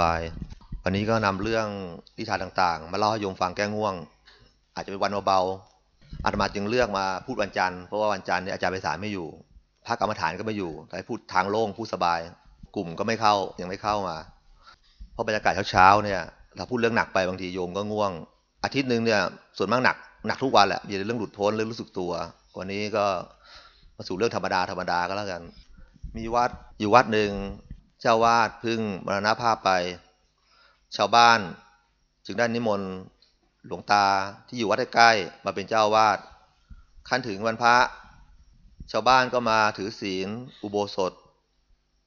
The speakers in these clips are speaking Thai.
บาย วันนี้ก็นำเรื่องนิทานต่างๆ มาเล่าให้โยมฟังแก้ง่วง อาจจะเป็นวันเบาๆอาตมาจึงเลือกมาพูดวันจันทร์เพราะว่าวันจันทร์เนี่ยอาจารย์ไปสารไม่อยู่พระกรรมฐานก็ไม่อยู่ แต่พูดทางโล่งพูดสบาย กลุ่มก็ไม่เข้ายังไม่เข้ามา เพราะบรรยากาศเช้าๆเนี่ยถ้าพูดเรื่องหนักไปบางทีโยมก็ง่วง อาทิตย์หนึ่งเนี่ยส่วนมากหนักหนักทุกวันแหละมีเรื่องหลุดพ้นเรื่องรู้สึกตัว วันนี้ก็มาสู่เรื่องธรรมดาธรรมดาก็แล้วกัน มีวัดอยู่วัดหนึ่ง เจ้าวาดพึ่งมรณภาพไป ชาวบ้าน จึงได้นิมนต์หลวงตาที่อยู่วัดใกล้ๆมาเป็นเจ้าวาดขั้นถึงวันพระ ชาวบ้านก็มาถือศีล อุโบสถ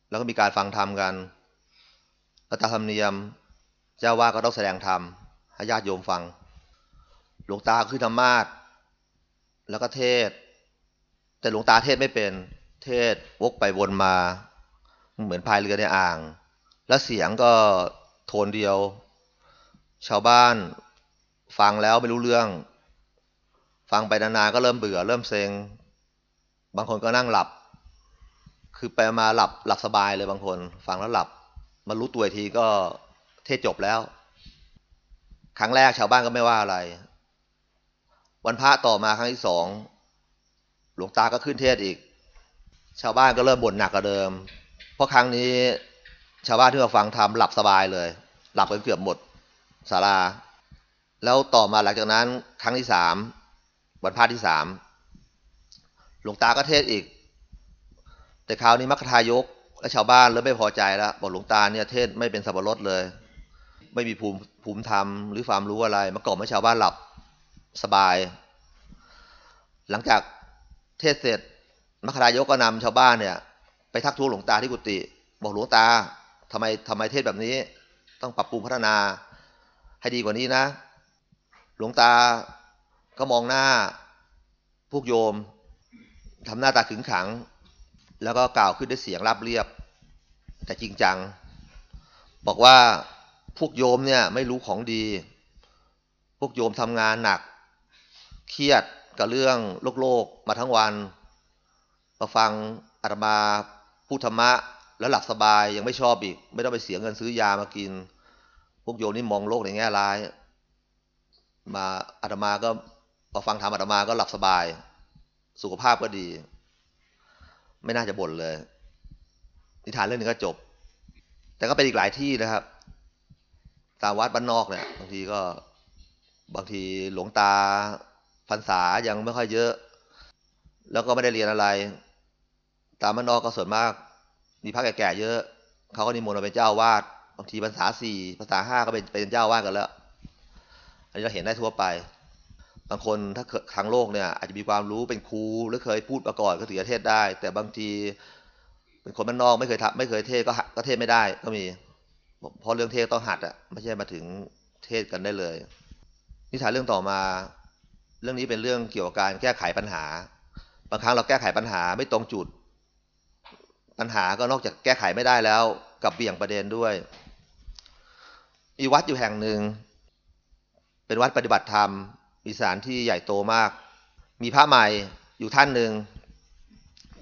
แล้วก็มีการฟังธรรมกันแล้วตามธรรมเนียม เจ้าวาดก็ต้องแสดงธรรมให้ญาติโยมฟัง หลวงตาคือธรรมาสแล้วก็เทศ แต่หลวงตาเทศไม่เป็น เทศวกไปวนมา เหมือนพายเรือในอ่าง แล้วเสียงก็โทนเดียว ชาวบ้านฟังแล้วไม่รู้เรื่อง ฟังไปนานๆก็เริ่มเบื่อ เริ่มเซ็ง บางคนก็นั่งหลับ คือไปมาหลับหลับสบายเลยบางคน ฟังแล้วหลับมารู้ตัวทีก็เทศจบแล้ว ครั้งแรกชาวบ้านก็ไม่ว่าอะไร วันพระต่อมาครั้งที่สอง หลวงตาก็ขึ้นเทศอีก ชาวบ้านก็เริ่มบ่นหนักกว่าเดิม ราะครั้งนี้ ชาวบ้านที่มาฟังธรรมหลับสบายเลย หลับกันเกือบหมดศาลา แล้วต่อมาหลังจากนั้น ครั้งที่สามวันพระที่สามหลวงตาก็เทศอีก แต่คราวนี้มัคคทายกและชาวบ้านเริ่มไม่พอใจแล้วบอกหลวงตาเนี่ยเทศไม่เป็นสับปะรดเลย ไม่มีภูมิภูมิธรรมหรือความรู้อะไรมาก่อให้ชาวบ้านหลับสบาย หลังจากเทศเสร็จมัคคทายกก็นำชาวบ้านเนี่ย ไปทักท้วงหลวงตาที่กุฏิบอกหลวงตาทำไมทำไมเทศแบบนี้ ต้องปรับปรุงพัฒนา ให้ดีกว่านี้นะ หลวงตาก็มองหน้าพวกโยมทำหน้าตาขึงขัง แล้วก็กล่าวขึ้นด้วยเสียงราบเรียบ แต่จริงจัง บอกว่าพวกโยมเนี่ยไม่รู้ของดี พวกโยมทำงานหนัก เครียดกับเรื่องโลกโลกมาทั้งวันมาฟังอาตมา พูดธรรมะแล้วหลับสบายยังไม่ชอบอีก ไม่ต้องไปเสียเงินซื้อยามากิน พวกโยมนี่มองโลกในแง่ร้าย มาอาตมาก็พอฟังธรรมอาตมาก็หลับสบาย สุขภาพก็ดี ไม่น่าจะบ่นเลย นิทานเรื่องนึงก็จบ แต่ก็เป็นอีกหลายที่นะครับตามวัดบ้านนอกเนี่ยบางทีก็บางทีหลวงตาพรรษายังไม่ค่อยเยอะ แล้วก็ไม่ได้เรียนอะไร ตามบ้านนอกก็ส่วนมากมีพระแก่ๆเยอะ เขาก็นิมนต์มาเป็นเจ้าวาดบางทีภาษาสี่ภาษาห้าก็เป็นเป็นเจ้าวาดกันแล้ว อันนี้เราเห็นได้ทั่วไป บางคนถ้าทางโลกเนี่ยอาจจะมีความรู้เป็นครูหรือเคยพูดมาก่อนก็ถือเทศได้ แต่บางทีเป็นคนบ้านนอกไม่เคยทำไม่เคยเทศก็ก็เทศไม่ได้ก็มีเพราะเรื่องเทศต้องหัดอะไม่ใช่มาถึงเทศกันได้เลย นิทานเรื่องต่อมา เรื่องนี้เป็นเรื่องเกี่ยวกับการแก้ไขปัญหา บางครั้งเราแก้ไขปัญหาไม่ตรงจุด ปัญหาก็นอกจากแก้ไขไม่ได้แล้วกับเบี่ยงประเด็นด้วยมีวัดอยู่แห่งหนึ่ง เป็นวัดปฏิบัติธรรมมีสถานที่ใหญ่โตมาก มีพระใหม่อยู่ท่านหนึ่ง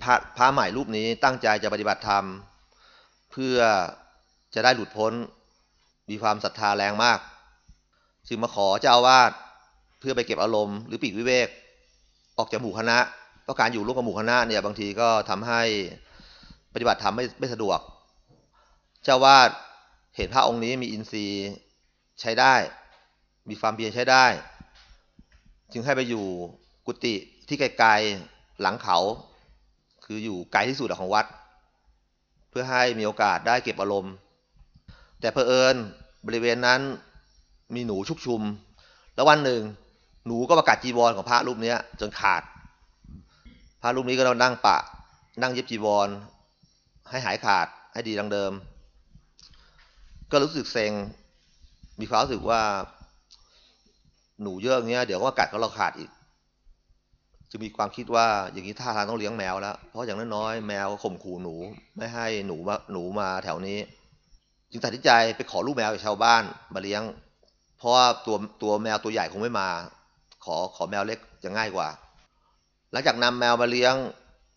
พระพระใหม่รูปนี้ตั้งใจจะปฏิบัติธรรม เพื่อจะได้หลุดพ้น มีความศรัทธาแรงมากจึงมาขอเจ้าอาวาดเพื่อไปเก็บอารมณ์หรือปีกวิเวก ออกจากหมู่คณะเพราะการอยู่ร่วมกับหมู่คณะเนี่ยบางทีก็ทำให้ ปฏิบัติธรรมไม่ไม่สะดวก เจ้าวาดเห็นพระองค์นี้มีอินทรีย์ใช้ได้ มีความเพียรใช้ได้ จึงให้ไปอยู่กุฏิที่ไกลๆหลังเขา คืออยู่ไกลที่สุดของวัด เพื่อให้มีโอกาสได้เก็บอารมณ์ แต่เพอเอิญบริเวณนั้นมีหนูชุกชุม แล้ววันหนึ่ง หนูก็ประกาศจีวรของพระรูปนี้จนขาด พระรูปนี้ก็นั่งปะ นั่งเย็บจีวร ให้หายขาดให้ดีดังเดิม ก็รู้สึกเซ็งมีความรู้สึกว่า หนูเยอะอย่างเงี้ยเดี๋ยวก็กัดก็เราขาดอีกจะมีความคิดว่าอย่างนี้ท่าทางต้องเลี้ยงแมวแล้ว เพราะอย่างน้อยๆแมวก็ข่มขู่หนู ไม่ให้หนูมาหนูมาแถวนี้ จึงตัดสินใจไปขอลูกแมวจากชาวบ้านมาเลี้ยง เพราะว่าตัวตัวแมวตัวใหญ่คงไม่มา ขอขอแมวเล็กจะง่ายกว่า หลังจากนำแมวมาเลี้ยง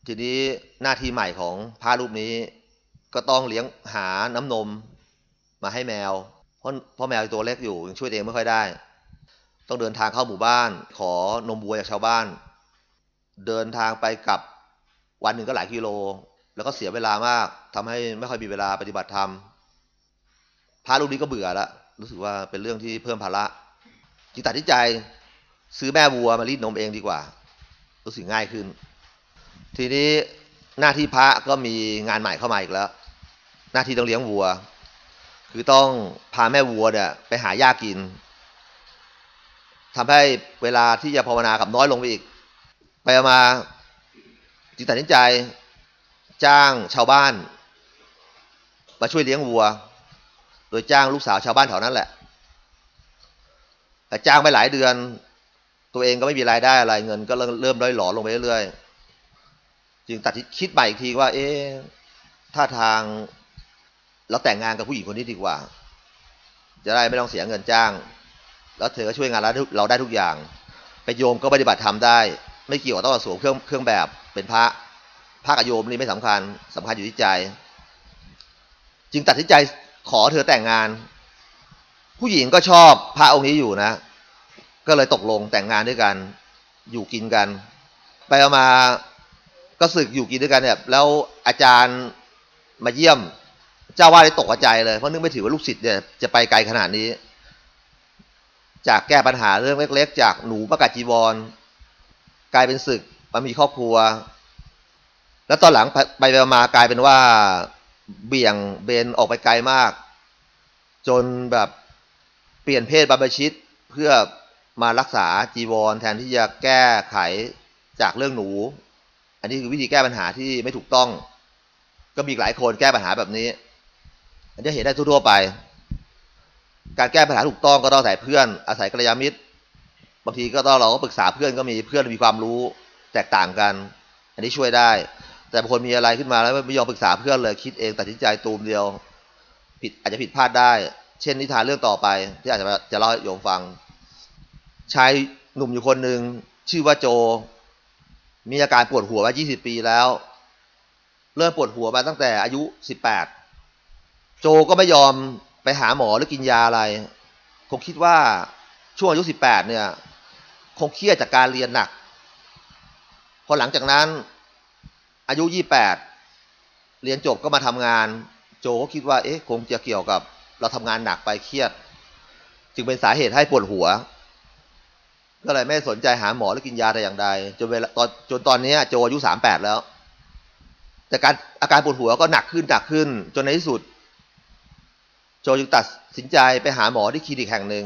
ทีนี้หน้าที่ใหม่ของพระรูปนี้ ก็ต้องเลี้ยงหาน้ำนมมาให้แมว เพราะเพราะแมวตัวเล็กอยู่ยังช่วยเองไม่ค่อยได้ ต้องเดินทางเข้าหมู่บ้าน ขอนมวัวจากชาวบ้าน เดินทางไปกลับวันหนึ่งก็หลายกิโล แล้วก็เสียเวลามากทำให้ไม่ค่อยมีเวลาปฏิบัติธรรมพระรูปนี้ก็เบื่อแล้วรู้สึกว่าเป็นเรื่องที่เพิ่มภาระจึงตัดสินใจซื้อแม่วัวมารีดนมเองดีกว่า รู้สึกง่ายขึ้น ทีนี้หน้าที่พระก็มีงานใหม่เข้ามาอีกแล้ว หน้าที่ต้องเลี้ยงวัว คือต้องพาแม่วัวเนี่ยไปหาหญ้ากินทำให้เวลาที่จะภาวนากับน้อยลงไปอีก ไปมาจึงตัดสินใจ จ้างชาวบ้าน มาช่วยเลี้ยงวัว โดยจ้างลูกสาวชาวบ้านแถวนั้นแหละ แต่จ้างไปหลายเดือน ตัวเองก็ไม่มีรายได้อะไรเงิน ก็เริ่มด้อยหลอลงไปเรื่อยๆ จึงตัดคิดใหม่อีกทีว่า เอ๊ะถ้าทางเราแต่งงานกับผู้หญิงคนนี้ดีกว่า จะได้ไม่ต้องเสียเงินจ้าง แล้วเธอก็ช่วยงานเราได้ทุกอย่าง ไปโยมก็ปฏิบัติธรรมได้ ไม่เกี่ยวต้องสวมเครื่องเครื่องแบบเป็นพระพระกับโยมนี่ไม่สำคัญสำคัญอยู่ที่ใจ จึงตัดสินใจขอเธอแต่งงาน ผู้หญิงก็ชอบพระองค์นี้อยู่นะ ก็เลยตกลงแต่งงานด้วยกัน อยู่กินกัน ไปเอามา ก็สึกอยู่กินด้วยกันเนี่ยแล้วอาจารย์มาเยี่ยม เจ้าว่าได้ตกใจเลยเพราะนึกไม่ถือว่าลูกศิษย์เนี่ยจะไปไกลขนาดนี้ จากแก้ปัญหาเรื่องเล็ก ๆ จากหนูประกาศจีวร กลายเป็นศึกมามีครอบครัว แล้วตอนหลังไปไปมากลายเป็นว่าเบี่ยงเบนออกไปไกลมาก จนแบบเปลี่ยนเพศบรรพชิตเพื่อมารักษาจีวร แทนที่จะแก้ไขจากเรื่องหนู อันนี้คือวิธีแก้ปัญหาที่ไม่ถูกต้อง ก็มีหลายคนแก้ปัญหาแบบนี้ อันนี้เห็นได้ทั่วไป การแก้ปัญหาถูกต้องก็ต้องอาศัยเพื่อน อาศัยกัลยาณมิตร บางทีก็ต้องเราก็ปรึกษาเพื่อนก็มีเพื่อนมีความรู้แตกต่างกัน อันนี้ช่วยได้ แต่บางคนมีอะไรขึ้นมาแล้วไม่ยอมปรึกษาเพื่อนเลยคิดเองตัดสินใจตูมเดียว ผิดอาจจะผิดพลาดได้ เช่นนิทานเรื่องต่อไป ที่อาจจะจะเล่าให้โยมฟังชายหนุ่มอยู่คนหนึ่งชื่อว่าโจ มีอาการปวดหัวมา 20 ปีแล้ว เริ่มปวดหัวมาตั้งแต่อายุ 18 โจก็ไม่ยอมไปหาหมอหรือกินยาอะไร คงคิดว่าช่วงอายุ 18 เนี่ย คงเครียดจากการเรียนหนัก พอหลังจากนั้นอายุ 28 เรียนจบก็มาทำงาน โจก็คิดว่า เอ๊ะ คงจะเกี่ยวกับเราทำงานหนักไปเครียด จึงเป็นสาเหตุให้ปวดหัว ก็เลยไม่สนใจหาหมอหรือกินยาแต่อย่างใดจนเวลาตอนจนตอนนี้โจอายุ38แล้ว แต่การอาการปวดหัวก็หนักขึ้นหนักขึ้น จนในที่สุด โจจึงตัดสินใจไปหาหมอที่คลินิกแห่งหนึ่ง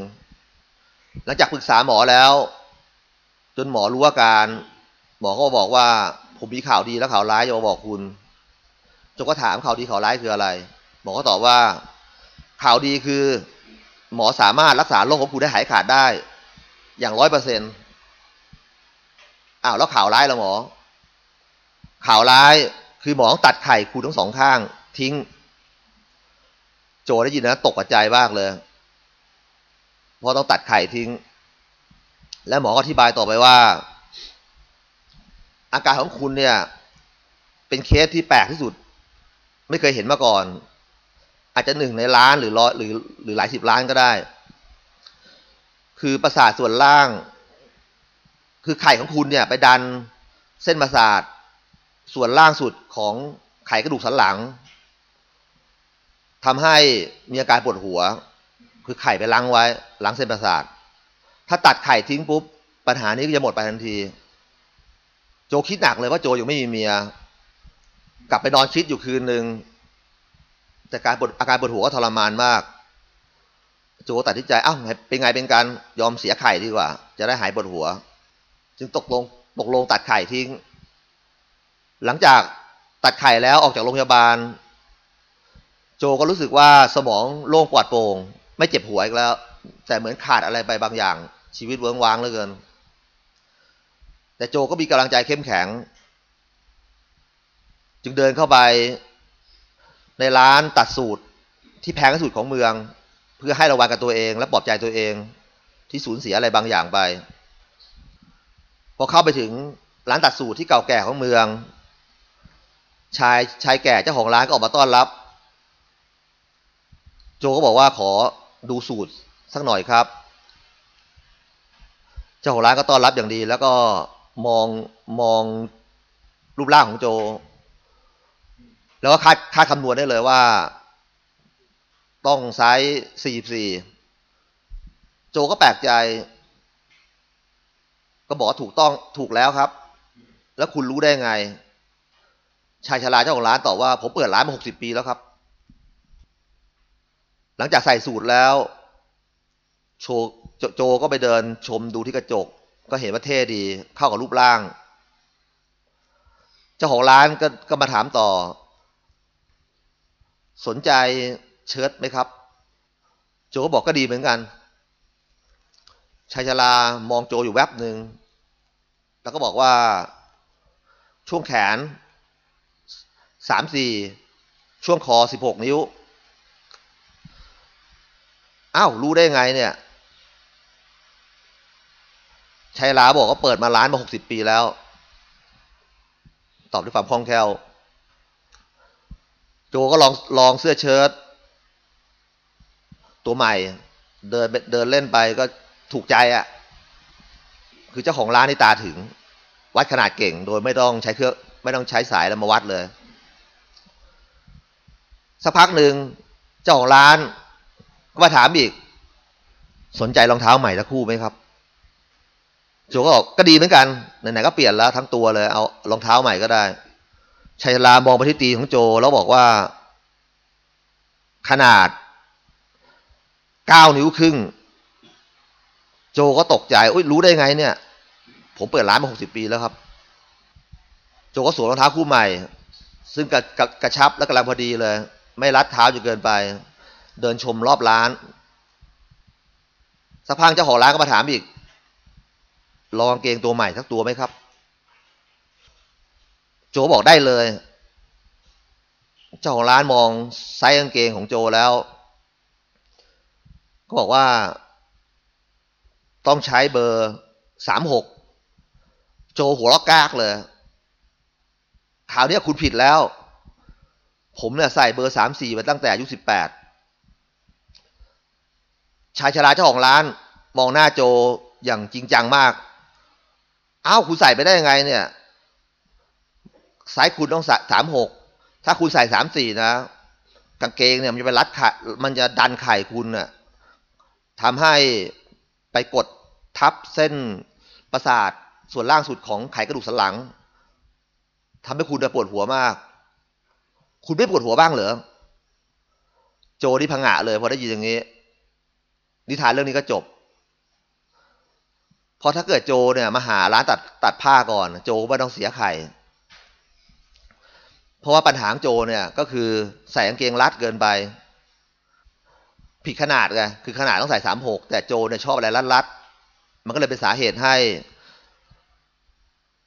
หลังจากปรึกษาหมอแล้ว จนหมอรู้อาการ หมอก็บอกว่า ผมมีข่าวดีและข่าวร้ายจะมาบอกคุณโจก็ถามข่าวดีข่าวร้ายคืออะไร หมอก็ตอบว่า ข่าวดีคือ หมอสามารถรักษาโรคของคุณได้หายขาดได้ อย่างร้อยเปอร์เซ็นต์อ้าวแล้วข่าวร้ายละหมอ ข่าวร้ายคือหมอตัดไข่คุณทั้งสองข้าง ทิ้ง โจได้ยินนะตกใจมากเลยเพราะต้องตัดไข่ทิ้ง และหมอก็อธิบายต่อไปว่า อาการของคุณเนี่ย เป็นเคสที่แปลกที่สุด ไม่เคยเห็นมาก่อน อาจจะหนึ่งในล้านหรือร้อยหรือหรือหลายสิบล้านก็ได้ คือประสาทส่วนล่าง คือไข่ของคุณเนี่ย ไปดันเส้นประสาทส่วนล่างสุดของไขกระดูกสันหลังทำให้มีอาการปวดหัว คือไข่ไปล้างไว้ล้างเส้นประสาท ถ้าตัดไข่ทิ้งปุ๊บ ปัญหานี้ก็จะหมดไปทันที โจคิดหนักเลยว่าโจยังไม่มีเมีย กลับไปนอนคิดอยู่คืนหนึ่งแต่การปวดอาการปวดหัวก็ทรมานมาก โจตัดสินใจอ้าวเป็นไงเป็นการยอมเสียไข่ดีกว่า จะได้หายปวดหัว จึงตกลงตกลงตัดไข่ทิ้ง หลังจากตัดไข่แล้วออกจากโรงพยาบาล โจก็รู้สึกว่าสมองโล่งปลอดโปร่งไม่เจ็บหัวอีกแล้ว แต่เหมือนขาดอะไรไปบางอย่าง ชีวิตเวิ้งว้างเหลือเกิน แต่โจก็มีกำลังใจเข้มแข็ง จึงเดินเข้าไปในร้านตัดสูตรที่แพงที่สุดของเมือง เพื่อให้ระวังกับตัวเอง และปลอบใจตัวเองที่สูญเสียอะไรบางอย่างไป พอเข้าไปถึงร้านตัดสูตรที่เก่าแก่ของเมือง ชายชายแก่เจ้าของร้านก็ออกมาต้อนรับ โจก็บอกว่าขอดูสูตรสักหน่อยครับ เจ้าของร้านก็ต้อนรับอย่างดี แล้วก็มองมองรูปร่างของโจ แล้วก็คาดคาดคำนวณได้เลยว่า ต้องไซส์44 โจก็แปลกใจ ก็บอกถูกต้องถูกแล้วครับ แล้วคุณรู้ได้ไง ชายชราเจ้าของร้านตอบว่า ผมเปิดร้านมาหกสิบปีแล้วครับ หลังจากใส่สูตรแล้วโชโจโจก็ไปเดินชมดูที่กระจก ก็เห็นว่าเท่ดี เข้ากับรูปร่าง เจ้าของร้านก็ก็มาถามต่อ สนใจ เชิ้ตไหมครับ โจก็บอกก็ดีเหมือนกันชายชรามองโจอยู่แวบหนึ่งแล้วก็บอกว่าช่วงแขนสามสี่ช่วงคอสิบหกนิ้วอ้าวรู้ได้ไงเนี่ยชัยลาบอกว่าเปิดมาร้านมาหกสิบปีแล้ว ตอบด้วยความคล่องแคล่ว โจก็ลองลองเสื้อเชิ้ต ตัวใหม่ เดินเดินเล่นไปก็ถูกใจอะ่ะ คือเจ้าของร้านนี่ตาถึง วัดขนาดเก่งโดยไม่ต้องใช้เครื่องไม่ต้องใช้สายแล้วมาวัดเลย สักพักหนึ่งเจ้าของร้านก็มาถามอีก สนใจรองเท้าใหม่สักคู่ไหมครับโจก็บอกก็ดีเหมือนกันไหนๆก็เปลี่ยนแล้วทั้งตัวเลยเอารองเท้าใหม่ก็ได้ชัยลามองไปที่ตีของโจแล้วบอกว่า ขนาด เก้านิ้วครึ่ง โจก็ตกใจอุ้ยรู้ได้ไงเนี่ย ผมเปิดร้านมาหกสิบปีแล้วครับ โจก็สวมรองเท้าคู่ใหม่ ซึ่งกระกระกระชับและกำลังพอดีเลย ไม่รัดเท้าจนเกินไป เดินชมรอบร้านสักพักเจ้าของร้านก็มาถามอีก ลองกางเกงตัวใหม่สักตัวไหมครับ โจบอกได้เลย เจ้าของร้านมองไซส์กางเกงของโจแล้ว ก็บอกว่า ต้องใช้เบอร์สามหกโจหัวเราะก๊ากเลยคราวนี้คุณผิดแล้ว ผมเนี่ยใส่เบอร์สามสี่มาตั้งแต่อายุสิบแปดชายชราเจ้าของร้าน มองหน้าโจอย่างจริงจังมาก อ้าวคุณใส่ไปได้ยังไงเนี่ยไซส์คุณต้องสามหกถ้าคุณใส่สามสี่นะกางเกงเนี่ยมันจะไปรัดไขามันจะดันไข่คุณน่ะ ทำให้ไปกดทับเส้นประสาทส่วนล่างสุดของไขกระดูกสันหลังทำให้คุณปวดหัวมาก คุณไม่ปวดหัวบ้างเหรอ โจนี่พังงะเลยพอได้ยินอย่างนี้ นิทานเรื่องนี้ก็จบพอถ้าเกิดโจเนี่ยมาหาร้านตัดตัดผ้าก่อน โจก็ไม่ต้องเสียไข่เพราะว่าปัญหาของโจเนี่ยก็คือใส่กางเกงรัดเกินไป ผิดขนาดไงคือขนาดต้องใส่สามหกแต่โจเนี่ยชอบอะไรรัดๆมันก็เลยเป็นสาเหตุให้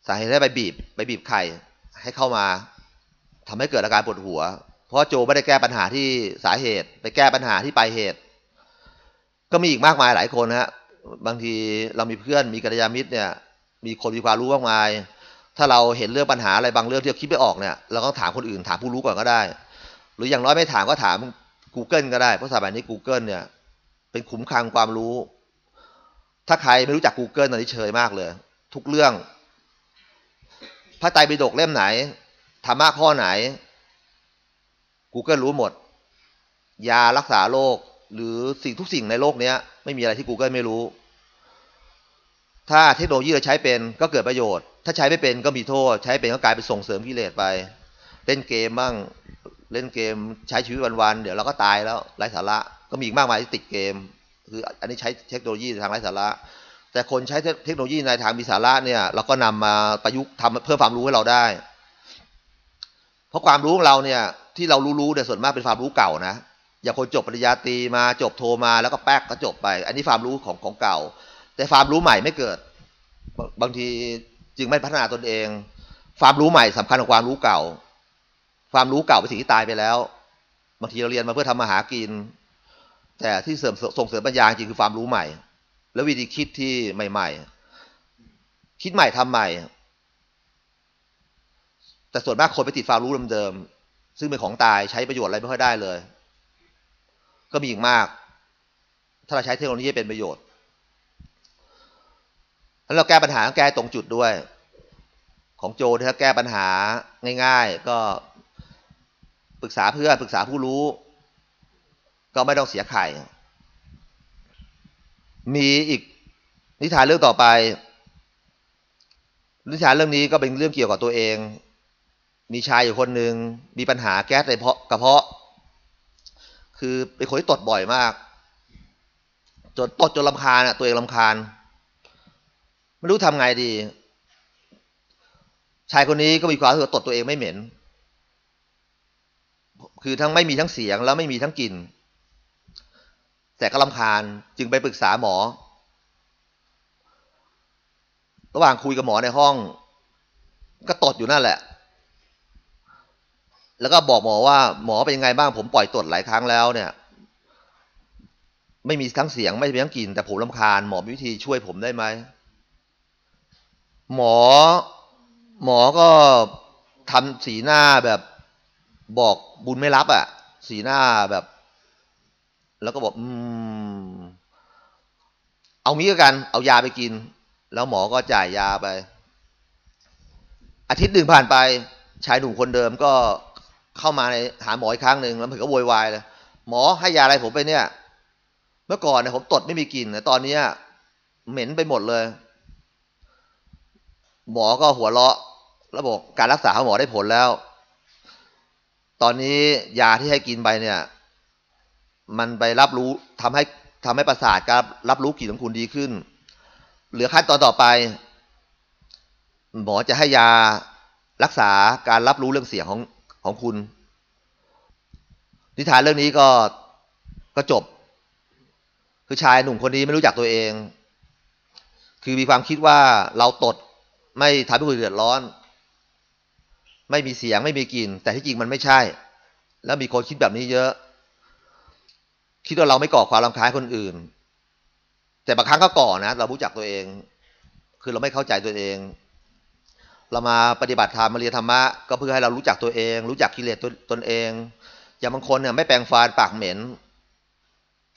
สาเหตุให้ไปบีบ ไปบีบไข่ให้เข้ามาทำให้เกิดอาการปวดหัว เพราะโจไม่ได้แก้ปัญหาที่สาเหตุ ไปแก้ปัญหาที่ปลายเหตุ ก็มีอีกมากมายหลายคนฮะบางทีเรามีเพื่อนมีกัลยาณมิตรเนี่ย มีคนมีความรู้มากมาย ถ้าเราเห็นเรื่องปัญหาอะไรบางเรื่องที่เราคิดไม่ออกเนี่ย เราก็ถามคนอื่นถามผู้รู้ก่อนก็ได้ หรืออย่างน้อยไม่ถามก็ถาม Google ก็ได้เพราะสมัยนี้ Google เนี่ย เป็นขุมคลังความรู้ ถ้าใครไม่รู้จัก Google ตอนนี้เชยมากเลย ทุกเรื่อง พระไตรปิฎกเล่มไหนธรรมะข้อไหน Google รู้หมด ยารักษาโรคหรือสิ่งทุกสิ่งในโลกนี้ไม่มีอะไรที่ Google ไม่รู้ ถ้าเทคโนโลยีเราใช้เป็นก็เกิดประโยชน์ ถ้าใช้ไม่เป็นก็มีโทษ ใช้เป็นก็กลายเป็นส่งเสริมกิเลสไป เล่นเกมบ้าง เล่นเกมใช้ชีวิตวันๆเดี๋ยวเราก็ตายแล้วไร้สาระก็มีอีกมากมายที่ติดเกม คืออันนี้ใช้เทคโนโลยีทางไร้สาระ แต่คนใช้เทคโนโลยีในทางมีสาระเนี่ย เราก็นำมาประยุกต์ทำเพิ่มความรู้ให้เราได้ เพราะความรู้ของเราเนี่ยที่เรารู้ๆเนี่ยส่วนมากเป็นความรู้เก่านะอย่างคนจบปริญญาตรีมาจบโทมาแล้วก็แป๊กก็จบไป อันนี้ความรู้ของของเก่า แต่ความรู้ใหม่ไม่เกิด บางทีจึงไม่พัฒนาตนเอง ความรู้ใหม่สำคัญกว่าความรู้เก่า ความรู้เก่าเป็นสิ่งที่ตายไปแล้วบางทีเราเรียนมาเพื่อทำมาหากิน แต่ที่เสริมส่งเสริมปัญญาจริงคือความรู้ใหม่ แล้ววิธีคิดที่ใหม่ ๆ คิดใหม่ทำใหม่ แต่ส่วนมากคนไปติดความรู้เดิมๆซึ่งเป็นของตายใช้ประโยชน์อะไรไม่ค่อยได้เลย ก็มีอีกมาก ถ้าเราใช้เทคโนโลยีเป็นประโยชน์แล้วเราแก้ปัญหาแก้ตรงจุดด้วย ของโจถ้าแก้ปัญหาง่าย ๆ ก็ ปรึกษาเพื่อนปรึกษาผู้รู้ ก็ไม่ต้องเสียไข่ มีอีกนิทานเรื่องต่อไป นิทานเรื่องนี้ก็เป็นเรื่องเกี่ยวกับตัวเอง มีชายอยู่คนหนึ่งมีปัญหาแก๊สในกระเพาะ คือเป็นคนที่ตดบ่อยมาก จนตดจนลำคาญอะตัวเองลำคาญ ไม่รู้ทำไงดี ชายคนนี้ก็มีความรู้สึกตดตัวเองไม่เหม็น คือทั้งไม่มีทั้งเสียงแล้วไม่มีทั้งกลิ่น แต่ก็ลำคาญจึงไปปรึกษาหมอ ระหว่างคุยกับหมอในห้อง ก็ตดอยู่นั่นแหละ แล้วก็บอกหมอว่าหมอเป็นยังไงบ้างผมปล่อยตดหลายครั้งแล้วเนี่ย ไม่มีทั้งเสียงไม่มีทั้งกลิ่นแต่ผมลำคาญหมอมีวิธีช่วยผมได้ไหมหมอ หมอก็ทำสีหน้าแบบ บอกบุญไม่รับอะ่ะ สีหน้าแบบ แล้วก็บอกอืมเอามีก็กัน เอายาไปกิน แล้วหมอก็จ่ายยาไป อาทิตย์หนึ่งผ่านไป ชายหนุ่มคนเดิมก็เข้ามาในหาหมออีกครั้งหนึ่งแล้วผมก็โวยวายเลยหมอให้ยาอะไรผมไปเนี่ย เมื่อก่อนเนี่ยผมตดไม่มีกลิ่นแต่ตอนนี้เหม็นไปหมดเลย หมอก็หัวเราะ แล้วบอกการรักษาของหมอได้ผลแล้ว ตอนนี้ยาที่ให้กินไปเนี่ย มันไปรับรู้ทำให้ทำให้ประสาทการรับรู้กลิ่นของคุณดีขึ้น เหลือขั้นตอนต่อไป หมอจะให้ยารักษาการรับรู้เรื่องเสียงของของคุณ นิทานเรื่องนี้ก็ก็จบ คือชายหนุ่มคนนี้ไม่รู้จักตัวเอง คือมีความคิดว่าเราตดไม่ทำให้คนเดือดร้อน ไม่มีเสียงไม่มีกลิ่น แต่ที่จริงมันไม่ใช่ แล้วมีคนคิดแบบนี้เยอะ คิดว่าเราไม่ก่อความรำคาญคนอื่น แต่บางครั้งก็ก่อนะ เรารู้จักตัวเอง คือเราไม่เข้าใจตัวเอง เรามาปฏิบัติธรรมมาเรียนธรรมะก็เพื่อให้เรารู้จักตัวเอง รู้จักกิเลสตตนเอง อย่างบางคนเนี่ยไม่แปลงฟันปากเหม็น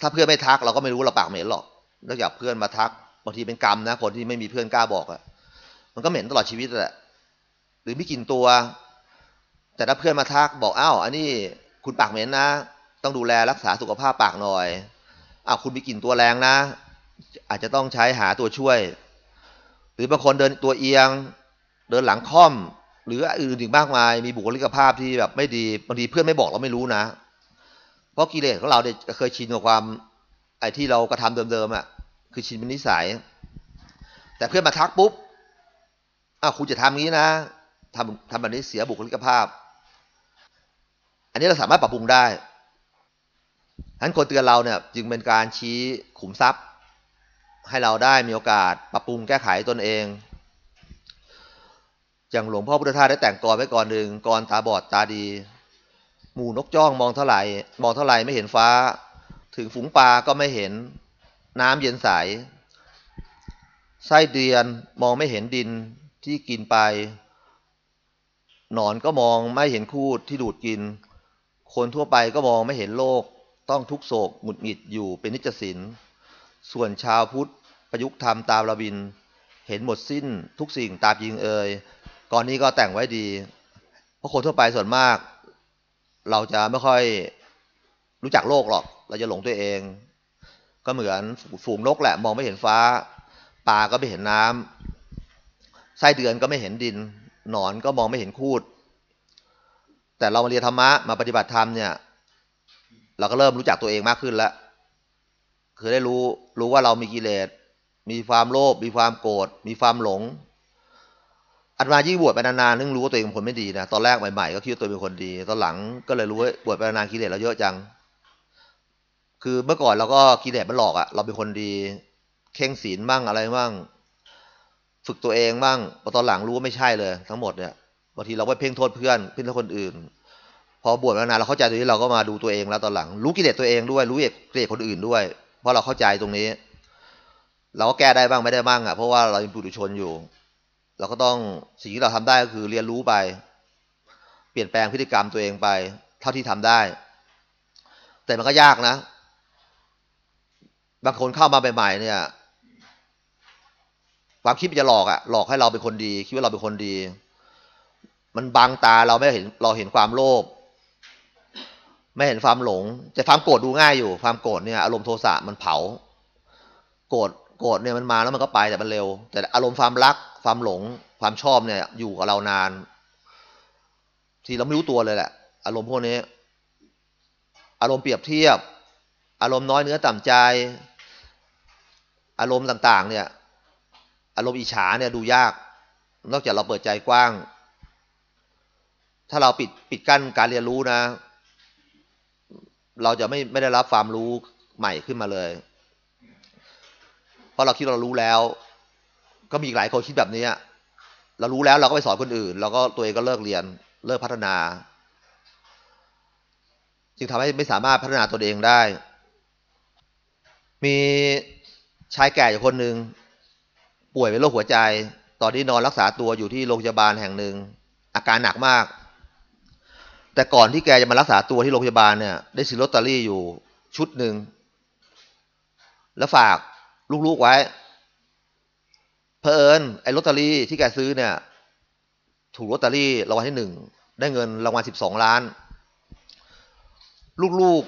ถ้าเพื่อนไม่ทัก เราก็ไม่รู้เราปากเหม็นหรอกนอกจากเพื่อนมาทักบางทีเป็นกรรมนะคนที่ไม่มีเพื่อนกล้าบอกอะมันก็เหม็นตลอดชีวิตแหละ หรือม่กลิ่นตัว แต่ถ้าเพื่อนมาทักบอกอ้าวอันนี้คุณปากเหม็นนะ ต้องดูแลรักษาสุขภาพปากหน่อยอ้าวคุณมีกลิ่นตัวแรงนะ อาจจะต้องใช้หาตัวช่วย หรือบางคนเดินตัวเอียง เดินหลังค่อม หรืออื่นอีกมากมาย มีบุคลิกภาพที่แบบไม่ดีบางทีเพื่อนไม่บอกเราไม่รู้นะ เพราะกิเลสของเราเนี่ยเคยชินกับความไอ้ที่เรากระทำเดิมๆอะ คือชินเป็นนิสัย แต่เพื่อนมาทักปุ๊บอ้าวคุณจะทำงี้นะ ทำทำแบบนี้เสียบุคลิกภาพ อันนี้เราสามารถปรับปรุงได้ฉะนั้นคนเตือนเราเนี่ยจึงเป็นการชี้ขุมทรัพย์ ให้เราได้มีโอกาสปรับปรุงแก้ไขตนเอง อย่างหลวงพ่อพุทธทาสได้แต่งกรไว้ก่อนหนึ่งกรตาบอดตาดี หมู่นกจ้องมองเท่าไหร่ มองเท่าไหร่ไม่เห็นฟ้า ถึงฝูงปลาก็ไม่เห็นน้ำเย็นใสไส้เดือนมองไม่เห็นดินที่กินไป นอนก็มองไม่เห็นคูดที่ดูดกิน คนทั่วไปก็มองไม่เห็นโลก ต้องทุกโศกหงุดหงิดอยู่เป็นนิจสินส่วนชาวพุทธประยุกต์ธรรมตามระบิน เห็นหมดสิ้นทุกสิ่งตามยิงเอ่ยก่อนนี้ก็แต่งไว้ดี เพราะคนทั่วไปส่วนมาก เราจะไม่ค่อยรู้จักโลกหรอก เราจะหลงตัวเอง ก็เหมือนฝูงนกแหละ มองไม่เห็นฟ้าปลาก็ไม่เห็นน้ำไส้เดือนก็ไม่เห็นดิน หนอนก็มองไม่เห็นคูด แต่เรามาเรียนธรรมะมาปฏิบัติธรรมเนี่ย เราก็เริ่มรู้จักตัวเองมากขึ้นแล้วคือได้รู้รู้ว่าเรามีกิเลสมีความโลภมีความโกรธมีความหลงอันมายิ่งบวชไปนานๆนึงรู้ว่าตัวเองเป็นคนไม่ดีนะตอนแรกใหม่ๆก็คิดว่าตัวเป็นคนดี ตอนหลังก็เลยรู้ว่าบวชไปนานๆกิเลสเราเยอะจัง คือเมื่อก่อนเราก็กิเลสมันหลอกอะเราเป็นคนดี เข่งศีลบ้างอะไรบ้าง ฝึกตัวเองบ้างพอตอนหลังรู้ว่าไม่ใช่เลย ทั้งหมดเนี่ยบางทีเราไปเพ่งโทษเพื่อนเพ่งโทษคนอื่น พอบวชมานานเราเข้าใจตรงนี้เราก็มาดูตัวเองแล้วตอนหลัง รู้กิเลสตัวเองด้วยรู้กิเลสคนอื่นด้วย เพราะเราเข้าใจตรงนี้ เราก็แก้ได้บ้างไม่ได้บ้างอะเพราะว่าเราเป็นปุถุชนอยู่ เราก็ต้องสิ่งที่เราทำได้ก็คือเรียนรู้ไป เปลี่ยนแปลงพฤติกรรมตัวเองไป เท่าที่ทำได้ แต่มันก็ยากนะ บางคนเข้ามาใหม่ๆเนี่ย ความคิดมันจะหลอกอะหลอกให้เราเป็นคนดี คิดว่าเราเป็นคนดี มันบังตาเราไม่เห็นเราเห็นความโลภไม่เห็นความหลง แต่ความโกรธดูง่ายอยู่ ความโกรธเนี่ยอารมณ์โทสะมันเผา โกรธโกรธเนี่ยมันมาแล้วมันก็ไปแต่มันเร็ว แต่อารมณ์ความรัก ความหลง ความชอบเนี่ย อยู่กับเรานาน ที่เราไม่รู้ตัวเลยแหละ อารมณ์พวกนี้ อารมณ์เปรียบเทียบ อารมณ์น้อยเนื้อต่ำใจ อารมณ์ต่าง ๆ เนี่ยารมณ์อิจฉาเนี่ยดูยาก นอกจากเราเปิดใจกว้าง ถ้าเราปิดปิดกั้นการเรียนรู้นะ เราจะไม่ไม่ได้รับความรู้ใหม่ขึ้นมาเลย เพราะเราคิดเรารู้แล้ว ก็มีหลายคนคิดแบบนี้เรารู้แล้วเราก็ไปสอนคนอื่น เราก็ตัวเองก็เลิกเรียนเลิกพัฒนา จึงทำให้ไม่สามารถพัฒนาตัวเองได้ มีชายแก่อยู่คนหนึ่ง ป่วยเป็นโรคหัวใจ ตอนนี้นอนรักษาตัวอยู่ที่โรงพยาบาลแห่งหนึ่ง อาการหนักมาก แต่ก่อนที่แกจะมารักษาตัวที่โรงพยาบาลเนี่ย ได้ซื้อลอตเตอรี่อยู่ชุดหนึ่ง แล้วฝากลูกๆไว้ เพอเอิญไอ้ลอตเตอรี่ที่แกซื้อเนี่ย ถูกลอตเตอรี่รางวัลที่หนึ่ง ได้เงินรางวัลสิบสองล้าน ลูก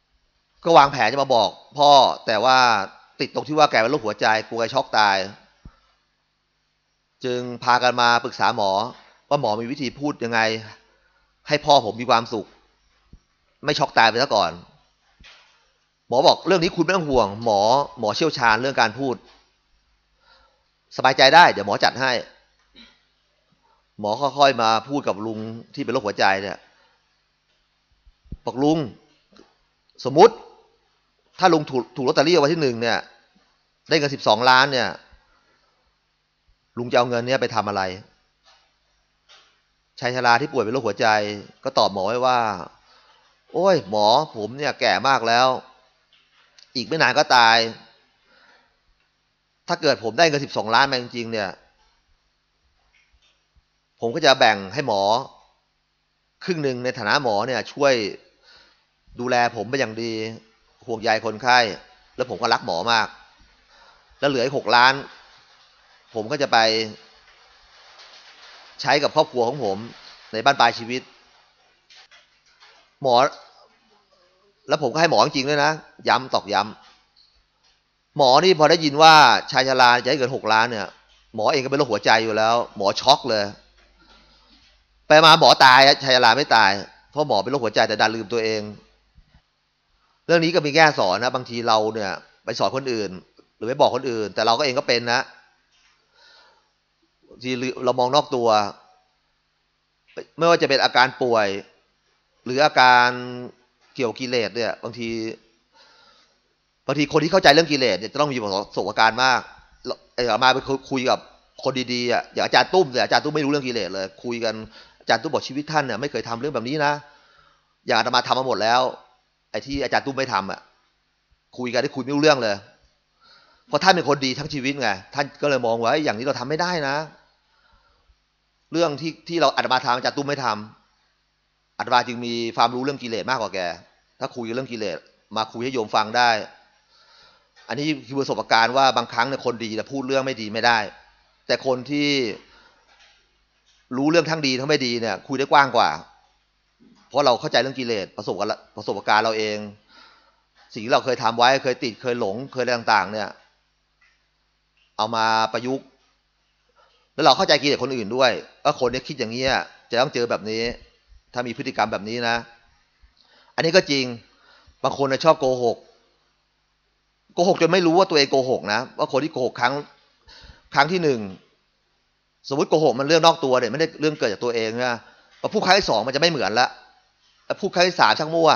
ๆ ก็วางแผนจะมาบอก พ่อแต่ว่าติดตรงที่ว่าแกเป็นโรคหัวใจกลัวแกช็อกตาย จึงพากันมาปรึกษาหมอ ว่าหมอมีวิธีพูดยังไง ให้พ่อผมมีความสุข ไม่ช็อกตายไปซะก่อน หมอบอกเรื่องนี้คุณไม่ต้องห่วง หมอหมอเชี่ยวชาญเรื่องการพูด สบายใจได้ เดี๋ยวหมอจัดให้ หมอค่อยๆมาพูดกับลุงที่เป็นโรคหัวใจเนี่ยบอกลุง สมมุติ ถ้าลุงถูกถูกลอตเตอรี่วันที่หนึ่งเนี่ย ได้เงินสิบสองล้านเนี่ย ลุงจะเอาเงินเนี้ยไปทำอะไร ชายชราที่ป่วยเป็นโรคหัวใจ ก็ตอบหมอไว้ว่า โอ้ย หมอ ผมเนี่ยแก่มากแล้ว อีกไม่นานก็ตาย ถ้าเกิดผมได้เงินสิบสองล้านมาจริงๆเนี่ย ผมก็จะแบ่งให้หมอ ครึ่งหนึ่งในฐานะหมอเนี่ย ช่วยดูแลผมเป็นอย่างดีห่วงใยคนไข้ แล้วผมก็รักหมอมาก แล้วเหลืออีกหกล้าน ผมก็จะไปใช้กับครอบครัวของผมในบ้านปลายชีวิต หมอ แล้วผมก็ให้หมอจริงๆด้วยนะ ย้ำตอกย้ำหมอนี่พอได้ยินว่าชายชราจะให้เกินหกล้านเนี่ย หมอเองก็เป็นโรคหัวใจอยู่แล้ว หมอช็อกเลย ไปมาหมอตายชายชราไม่ตาย เพราะหมอเป็นโรคหัวใจแต่ดันลืมตัวเอง เรื่องนี้ก็มีแง่สอนนะ บางทีเราเนี่ย ไปสอนคนอื่น หรือไปบอกคนอื่น แต่เราก็เองก็เป็นนะ ที่เรามองนอกตัว ไม่ว่าจะเป็นอาการป่วย หรืออาการเกี่ยวกิเลสเนี่ย บางทีบางทีคนที่เข้าใจเรื่องกิเลสเนี่ยจะต้องมีประสบการณ์มากไอ้มาไปคุยกับคนดีๆอะอย่างอาจารย์ตุ้มเนี่ยอาจารย์ตุ้มไม่รู้เรื่องกิเลสเลย คุยกันอาจารย์ตุ้มบอกชีวิตท่านเนี่ยไม่เคยทำเรื่องแบบนี้นะอย่างอาตมาทำมาหมดแล้ว ไอ้ที่อาจารย์ตุ้มไม่ทำอะ คุยกันได้คุยไม่รู้เรื่องเลยเพราะท่านเป็นคนดีทั้งชีวิตไงท่านก็เลยมองว่าอย่างนี้เราทำไม่ได้นะ เรื่องที่ที่เราอาตมาทำอาจารย์ตุ้มไม่ทำอาตมาจึงมีความรู้เรื่องกิเลสมากกว่าแก ถ้าคุยเรื่องกิเลสมาคุยให้โยมฟังได้ อันนี้คือประสบการณ์ว่าบางครั้งเนี่ยคนดีแต่พูดเรื่องไม่ดีไม่ได้ แต่คนที่รู้เรื่องทั้งดีทั้งไม่ดีเนี่ย คุยได้กว้างกว่า เพราะเราเข้าใจเรื่องกิเลสประสบการณ์ประสบการณ์เราเอง สิ่งที่เราเคยทำไว้เคยติดเคยหลงเคยอะไรต่าง ๆ เนี่ย เอามาประยุกต์ แล้วเราเข้าใจกิเลสคนอื่นด้วย ว่าคนนี้คิดอย่างนี้จะต้องเจอแบบนี้ ถ้ามีพฤติกรรมแบบนี้นะ อันนี้ก็จริง บางคนชอบโกหก โกหกจนไม่รู้ว่าตัวเองโกหกนะ ว่าคนที่โกหกครั้ง ครั้งที่หนึ่ง สมมติโกหกมันเรื่องนอกตัวเนี่ยไม่ได้เรื่องเกิดจากตัวเองนะพอพูดครั้งที่สองมันจะไม่เหมือนละแล้วพูดครั้งที่สามช่างมั่ว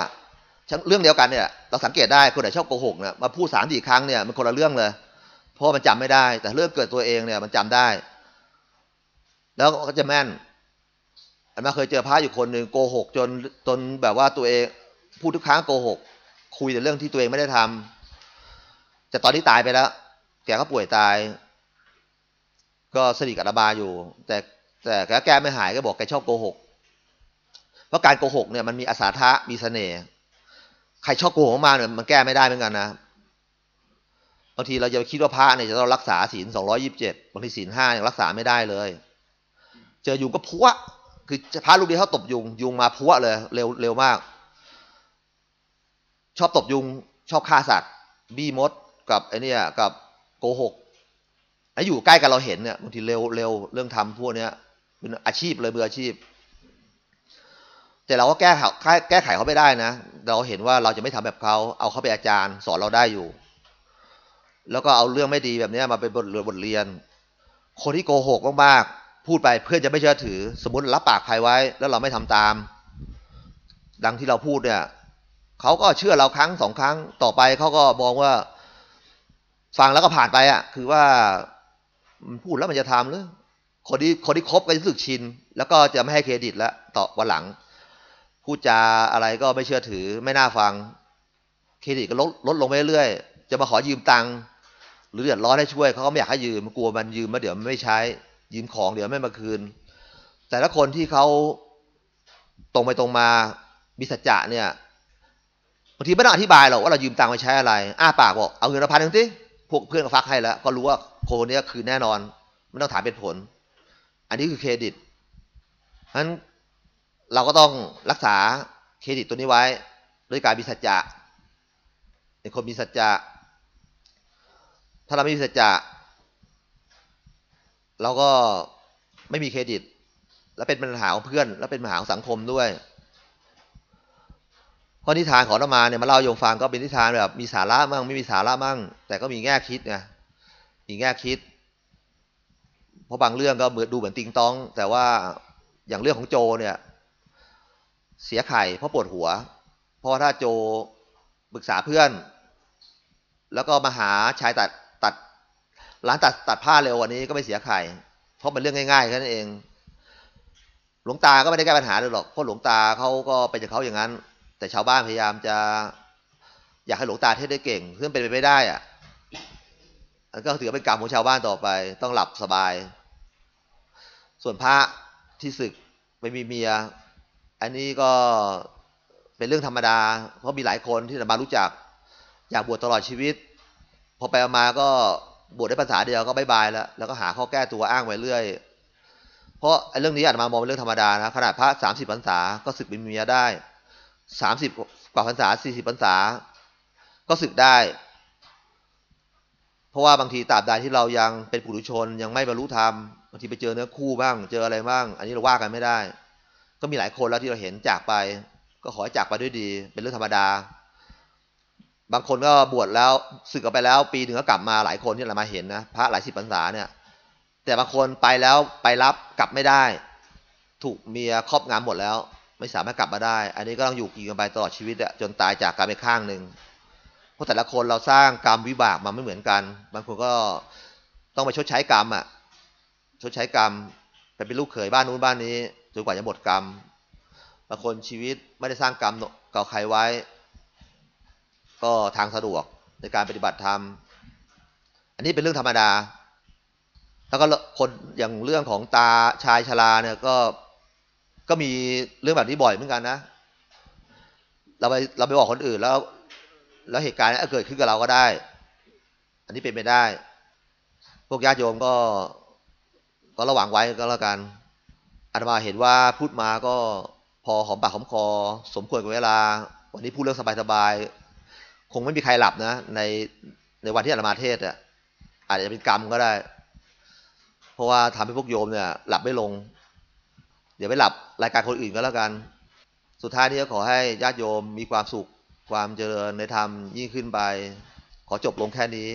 เรื่องเดียวกันเนี่ยเราสังเกตได้คนไหนชอบโกหกเนี่ยมาพูดสามสี่ครั้งเนี่ยมันคนละเรื่องเลย เพราะมันจำไม่ได้ แต่เรื่องเกิดตัวเองเนี่ยมันจำได้ แล้วก็จะแม่นอันมาเคยเจอพระอยู่คนหนึ่งโกหกจนจนแบบว่าตัวเองพูดทุกครั้งโกหก คุยแต่เรื่องที่ตัวเองไม่ได้ทำแต่ตอนนี้ตายไปแล้ว แกก็ป่วยตาย ก็สนิทกับอาบาอยู่ แต่แต่แกแกไม่หายก็บอกแกชอบโกหก เพราะการโกหกเนี่ยมันมีอาสาทะมีเสน่ห์ใครชอบโกหกมาเนี่ยมันแก้ไม่ได้เหมือนกันนะบางทีเราจะคิดว่าพระเนี่ยจะต้องรักษาศีลสองร้อยิบเจ็ดบางทีศีลห้ายังรักษาไม่ได้เลย เจอยุงก็พัวคือพระลูกเดียวเขาตบยุง ยุงมาพัวเลยเร็วเร็วมาก ชอบตบยุง ชอบฆ่าสัตว์ บี้มดกับไอเนี่ยกับโกหกไอ้อยู่ใกล้กันเราเห็นเนี่ยบางทีเร็วเร็วเรื่องทำพวกเนี้ยเป็นอาชีพเลยมืออาชีพ แต่เราก็แก้ไขแก้ไขเขาไม่ได้นะ เราเห็นว่าเราจะไม่ทำแบบเขาเอาเขาเป็นอาจารย์ สอนเราได้อยู่ แล้วก็เอาเรื่องไม่ดีแบบนี้มาเป็นบทเรียนบทเรียน คนที่โกหกมากๆ พูดไปเพื่อจะไม่เชื่อถือ สมมติรับปากใครไว้ แล้วเราไม่ทำตาม ดังที่เราพูดเนี่ยเขาก็เชื่อเราครั้งสองครั้งต่อไปเขาก็มองว่าฟังแล้วก็ผ่านไปอะ คือว่าพูดแล้วมันจะทำหรือคนที่คนที่คบก็จะรู้สึกชิน แล้วก็จะไม่ให้เครดิตแล้วต่อวันหลังพูดจาอะไรก็ไม่เชื่อถือ ไม่น่าฟัง เครดิตก็ลดลดลงไปเรื่อยจะมาขอยืมตังค์หรือเดือดร้อนให้ช่วยเขาก็ไม่อยากให้ยืมกลัวมันยืมมาเดี๋ยวไม่ใช้ ยืมของเดี๋ยวไม่มาคืน แต่ละคนที่เขาตรงไปตรงมามีสัจจะเนี่ยบางทีไม่ต้องอธิบายหรอกว่าเรายืมตังค์ไปใช้อะไร อ้าปากบอกเอาเงินมาพันหนึ่งสิพวกเพื่อนก็ฟักให้แล้ว ก็รู้ว่าคนนี้คือแน่นอนไม่ต้องถามเป็นผล อันนี้คือเครดิตฉะนั้นเราก็ต้องรักษาเครดิตตัวนี้ไว้ด้วยการมีสัจจะเป็นคนมีสัจจะถ้าเราไม่มีสัจจะ เราก็ไม่มีเครดิต และเป็นปัญหาของเพื่อน และเป็นปัญหาของสังคมด้วย เพราะนิทานของธรรมาเนี่ยมาเล่าโยงฟังก็เป็นนิทานแบบมีสาระมั่งไม่มีสาระมั่ง แต่ก็มีแง่คิดไงมีแง่คิด เพราะบางเรื่องก็เหมือนดูเหมือนติงตอง แต่ว่าอย่างเรื่องของโจเนี่ย เสียไข่เพราะปวดหัว เพราะถ้าโจปรึกษาเพื่อน แล้วก็มาหาชายตัด ร้านตัดตัดผ้าเร็ววันนี้ก็ไม่เสียไข่เพราะเป็นเรื่องง่ายๆแค่นั้นเอง หลวงตาก็ไม่ได้แก้ปัญหาเลยหรอกเพราะหลวงตาเขาก็เป็นจากเขาอย่างนั้น แต่ชาวบ้านพยายามจะอยากให้หลวงตาเทศได้เก่งซึ่งเป็นไปไม่ได้อะก็ถือเป็นกรรมของชาวบ้านต่อไป ต้องหลับสบาย ส่วนพระที่ศึกไปมีเมีย อันนี้ก็เป็นเรื่องธรรมดา เพราะมีหลายคนที่มารู้จัก อยากบวชตลอดชีวิต พอไปมาก็ บวชได้ภาษาเดียวก็บายบายแล้ว แล้วก็หาข้อแก้ตัวอ้างไปเรื่อย เพราะไอ้เรื่องนี้อาจมามองเป็นเรื่องธรรมดานะขนาดพระสามสิบพรรษาก็ศึกเป็นเมียได้สามสิบกว่าพรรษาสี่สิบพรรษา ก็ศึกได้ เพราะว่าบางทีตราบใดที่เรายังเป็นปุถุชนยังไม่บรรลุธรรมบางทีไปเจอเนื้อคู่บ้าง เจออะไรบ้าง อันนี้เราว่ากันไม่ได้ ก็มีหลายคนแล้วที่เราเห็นจากไป ก็ขอให้จากไปด้วยดี เป็นเรื่องธรรมดา บางคนก็บวชแล้วสึกออกไปแล้ว ปีหนึ่งก็กลับมาหลายคนที่เรามาเห็นนะพระหลายสิบพรรษาเนี่ย แต่บางคนไปแล้วไปรับกลับไม่ได้ ถูกเมียครอบงำหมดแล้ว ไม่สามารถกลับมาได้ อันนี้ก็ต้องอยู่กินกันไปตลอดชีวิตอะจนตายจากการไปข้างหนึ่งเพราะแต่ละคนเราสร้างกรรมวิบากมาไม่เหมือนกัน บางคนก็ต้องไปชดใช้กรรมอะชดใช้กรรมไปเป็นลูกเขยบ้านนู้นบ้านนี้จนกว่าจะหมดกรรมบางคนชีวิตไม่ได้สร้างกรรมเก่าใครไว้ ก็ทางสะดวกในการปฏิบัติธรรม อันนี้เป็นเรื่องธรรมดา แล้วก็คนอย่างเรื่องของตาชายชราเนี่ยก็ก็มีเรื่องแบบนี้บ่อยเหมือนกันนะ เราไปเราไปบอกคนอื่นแล้ว แล้วเหตุการณ์นี้เกิดขึ้นกับเราก็ได้ อันนี้เป็นไปได้ พวกญาติโยมก็ก็ระวังไว้ก็แล้วกันอาตมาเห็นว่าพูดมาก็พอหอมปากหอมคอ สมควรกับเวลา วันนี้พูดเรื่องสบายๆ คงไม่มีใครหลับนะ ในในวันที่อาตมาเทศอะอาจจะเป็นกรรมก็ได้ เพราะว่าทำให้พวกโยมเนี่ย หลับไม่ลง เดี๋ยวไปหลับรายการคนอื่นก็แล้วกัน สุดท้ายนี้ก็ขอให้ญาติโยมมีความสุขความเจริญในธรรมยิ่งขึ้นไป ขอจบลงแค่นี้